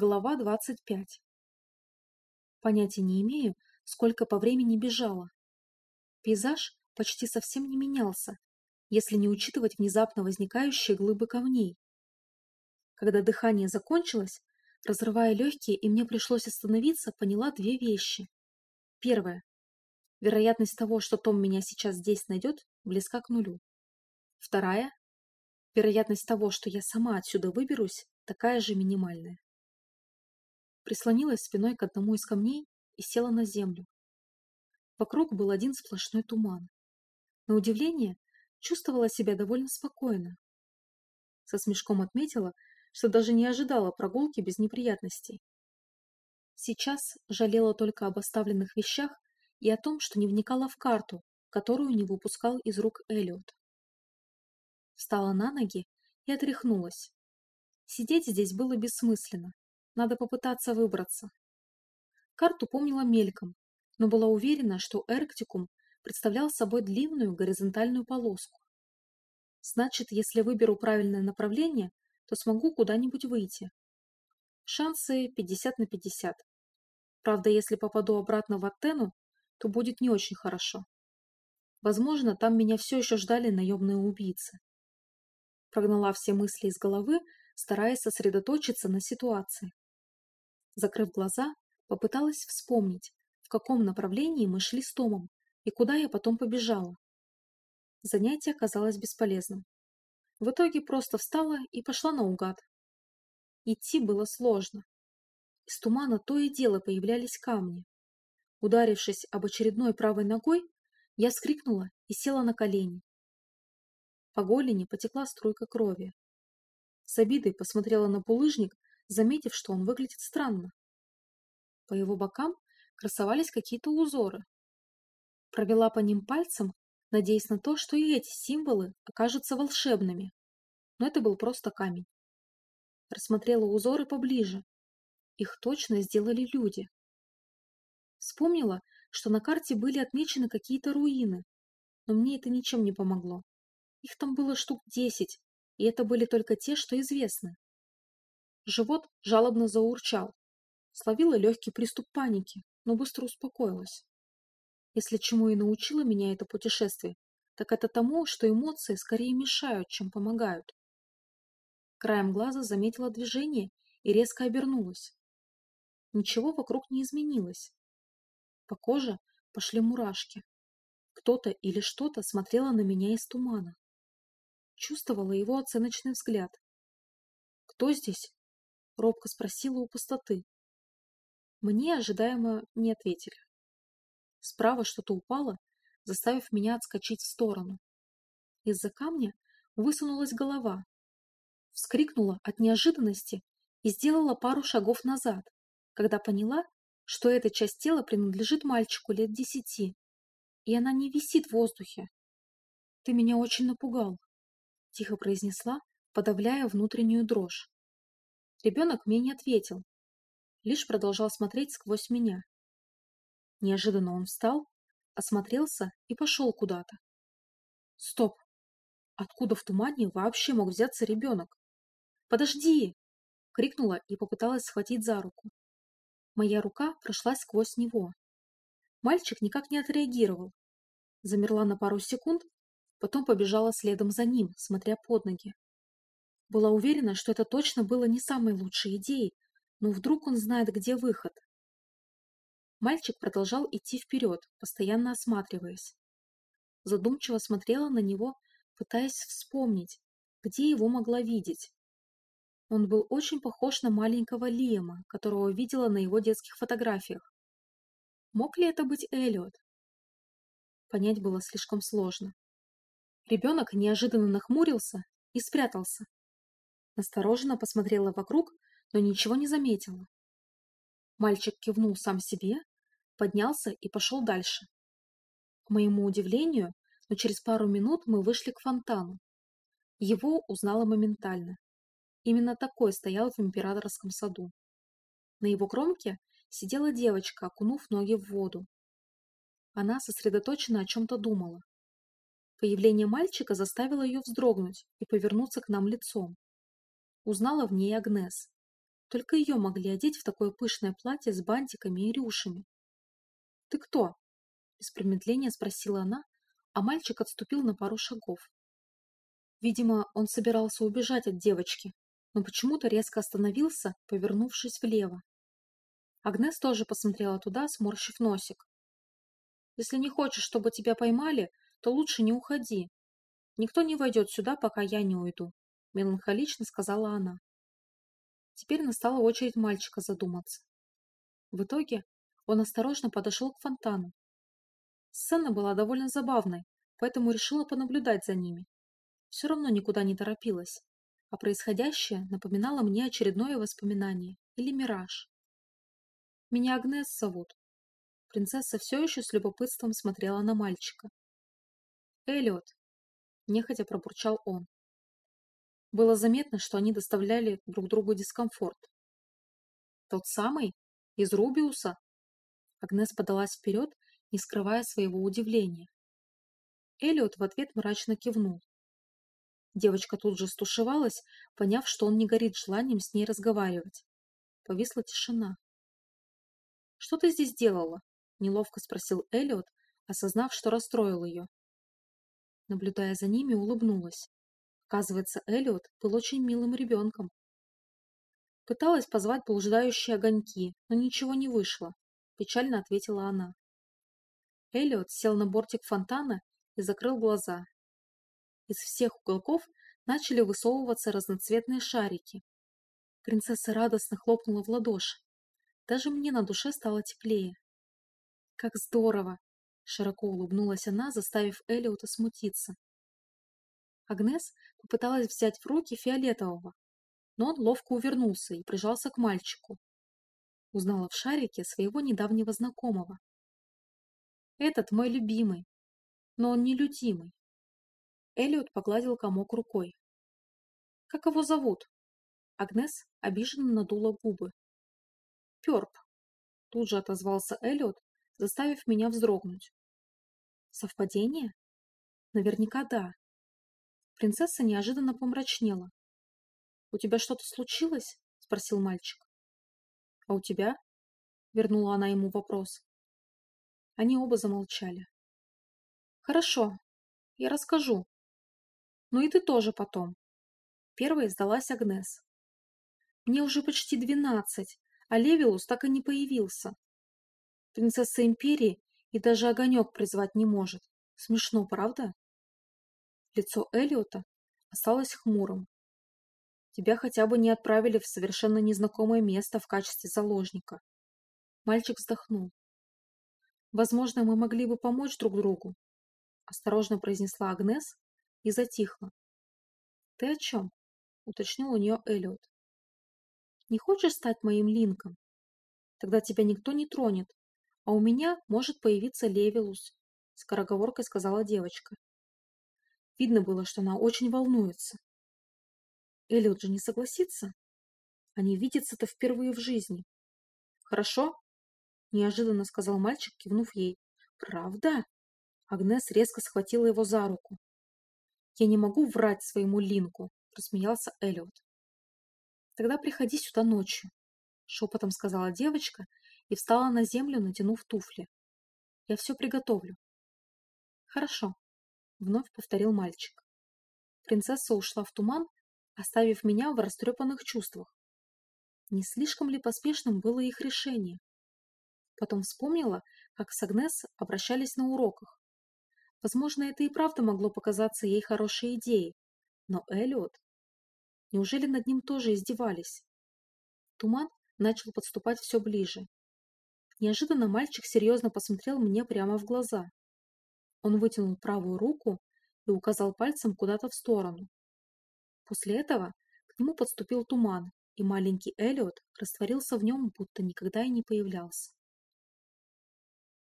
Глава двадцать пять. Понятия не имею, сколько по времени бежала. Пейзаж почти совсем не менялся, если не учитывать внезапно возникающие глыбы камней. Когда дыхание закончилось, разрывая легкие, и мне пришлось остановиться, поняла две вещи. Первое. Вероятность того, что Том меня сейчас здесь найдет, близка к нулю. Вторая. Вероятность того, что я сама отсюда выберусь, такая же минимальная прислонилась спиной к одному из камней и села на землю. Вокруг был один сплошной туман. На удивление, чувствовала себя довольно спокойно. Со смешком отметила, что даже не ожидала прогулки без неприятностей. Сейчас жалела только об оставленных вещах и о том, что не вникала в карту, которую не выпускал из рук Эллиот. Встала на ноги и отряхнулась. Сидеть здесь было бессмысленно. Надо попытаться выбраться. Карту помнила мельком, но была уверена, что Эрктикум представлял собой длинную горизонтальную полоску. Значит, если выберу правильное направление, то смогу куда-нибудь выйти. Шансы 50 на 50. Правда, если попаду обратно в Аттену, то будет не очень хорошо. Возможно, там меня все еще ждали наемные убийцы. Прогнала все мысли из головы, стараясь сосредоточиться на ситуации. Закрыв глаза, попыталась вспомнить, в каком направлении мы шли с Томом и куда я потом побежала. Занятие оказалось бесполезным. В итоге просто встала и пошла наугад. Идти было сложно. Из тумана то и дело появлялись камни. Ударившись об очередной правой ногой, я вскрикнула и села на колени. По голени потекла струйка крови. С обидой посмотрела на булыжник заметив, что он выглядит странно. По его бокам красовались какие-то узоры. Провела по ним пальцем, надеясь на то, что и эти символы окажутся волшебными. Но это был просто камень. Рассмотрела узоры поближе. Их точно сделали люди. Вспомнила, что на карте были отмечены какие-то руины, но мне это ничем не помогло. Их там было штук десять, и это были только те, что известны. Живот жалобно заурчал. Словила легкий приступ паники, но быстро успокоилась. Если чему и научило меня это путешествие, так это тому, что эмоции скорее мешают, чем помогают. Краем глаза заметила движение и резко обернулась. Ничего вокруг не изменилось. По коже пошли мурашки. Кто-то или что-то смотрело на меня из тумана. Чувствовала его оценочный взгляд. «Кто здесь?» Робко спросила у пустоты. Мне ожидаемо не ответили. Справа что-то упало, заставив меня отскочить в сторону. Из-за камня высунулась голова. Вскрикнула от неожиданности и сделала пару шагов назад, когда поняла, что эта часть тела принадлежит мальчику лет десяти, и она не висит в воздухе. «Ты меня очень напугал», — тихо произнесла, подавляя внутреннюю дрожь. Ребенок мне не ответил, лишь продолжал смотреть сквозь меня. Неожиданно он встал, осмотрелся и пошел куда-то. Стоп! Откуда в тумане вообще мог взяться ребенок? «Подожди!» — крикнула и попыталась схватить за руку. Моя рука прошла сквозь него. Мальчик никак не отреагировал. Замерла на пару секунд, потом побежала следом за ним, смотря под ноги. Была уверена, что это точно было не самой лучшей идеей, но вдруг он знает, где выход. Мальчик продолжал идти вперед, постоянно осматриваясь. Задумчиво смотрела на него, пытаясь вспомнить, где его могла видеть. Он был очень похож на маленького Лиема, которого видела на его детских фотографиях. Мог ли это быть Эллиот? Понять было слишком сложно. Ребенок неожиданно нахмурился и спрятался. Настороженно посмотрела вокруг, но ничего не заметила. Мальчик кивнул сам себе, поднялся и пошел дальше. К моему удивлению, но через пару минут мы вышли к фонтану. Его узнала моментально. Именно такой стоял в императорском саду. На его кромке сидела девочка, окунув ноги в воду. Она сосредоточенно о чем-то думала. Появление мальчика заставило ее вздрогнуть и повернуться к нам лицом узнала в ней Агнес. Только ее могли одеть в такое пышное платье с бантиками и рюшами. «Ты кто?» – без промедления спросила она, а мальчик отступил на пару шагов. Видимо, он собирался убежать от девочки, но почему-то резко остановился, повернувшись влево. Агнес тоже посмотрела туда, сморщив носик. «Если не хочешь, чтобы тебя поймали, то лучше не уходи. Никто не войдет сюда, пока я не уйду», — меланхолично сказала она. Теперь настала очередь мальчика задуматься. В итоге он осторожно подошел к фонтану. Сцена была довольно забавной, поэтому решила понаблюдать за ними. Все равно никуда не торопилась, а происходящее напоминало мне очередное воспоминание или мираж. Меня Агнес зовут. Принцесса все еще с любопытством смотрела на мальчика. Эллиот, нехотя пробурчал он. Было заметно, что они доставляли друг другу дискомфорт. Тот самый? Из Рубиуса? Агнес подалась вперед, не скрывая своего удивления. Эллиот в ответ мрачно кивнул. Девочка тут же стушевалась, поняв, что он не горит желанием с ней разговаривать. Повисла тишина. «Что ты здесь делала?» — неловко спросил Эллиот, осознав, что расстроил ее. Наблюдая за ними, улыбнулась. Оказывается, Эллиот был очень милым ребенком. Пыталась позвать блуждающие огоньки, но ничего не вышло, печально ответила она. Эллиот сел на бортик фонтана и закрыл глаза. Из всех уголков начали высовываться разноцветные шарики. Принцесса радостно хлопнула в ладоши. Даже мне на душе стало теплее. «Как здорово!» — широко улыбнулась она, заставив Элиота смутиться. Агнес попыталась взять в руки фиолетового, но он ловко увернулся и прижался к мальчику. Узнала в шарике своего недавнего знакомого. «Этот мой любимый, но он нелюдимый». Элиот погладил комок рукой. «Как его зовут?» Агнес обиженно надула губы. Пёрп. Тут же отозвался Эллиот, заставив меня вздрогнуть. Совпадение? Наверняка да. Принцесса неожиданно помрачнела. «У тебя что-то случилось?» — спросил мальчик. «А у тебя?» — вернула она ему вопрос. Они оба замолчали. «Хорошо, я расскажу. Ну и ты тоже потом». Первой сдалась Агнес. «Мне уже почти двенадцать, а Левилус так и не появился. Принцесса Империи и даже огонек призвать не может. Смешно, правда? Лицо Элиота осталось хмурым. Тебя хотя бы не отправили в совершенно незнакомое место в качестве заложника. Мальчик вздохнул. Возможно, мы могли бы помочь друг другу, осторожно произнесла Агнес и затихла. Ты о чем? уточнил у нее Элиот. Не хочешь стать моим линком? Тогда тебя никто не тронет, а у меня может появиться Левилус, скороговоркой сказала девочка. Видно было, что она очень волнуется. Эллиот же не согласится. Они видятся-то впервые в жизни. Хорошо? Неожиданно сказал мальчик, кивнув ей. Правда? Агнес резко схватила его за руку. Я не могу врать своему Линку, рассмеялся Эллиот. Тогда приходи сюда ночью, шепотом сказала девочка и встала на землю, натянув туфли. Я все приготовлю. Хорошо, вновь повторил мальчик. Принцесса ушла в туман, оставив меня в растрепанных чувствах. Не слишком ли поспешным было их решение? Потом вспомнила, как с Агнес обращались на уроках. Возможно, это и правда могло показаться ей хорошей идеей, но Эллиот Неужели над ним тоже издевались? Туман начал подступать все ближе. Неожиданно мальчик серьезно посмотрел мне прямо в глаза. Он вытянул правую руку и указал пальцем куда-то в сторону. После этого к нему подступил туман, и маленький Эллиот растворился в нем, будто никогда и не появлялся.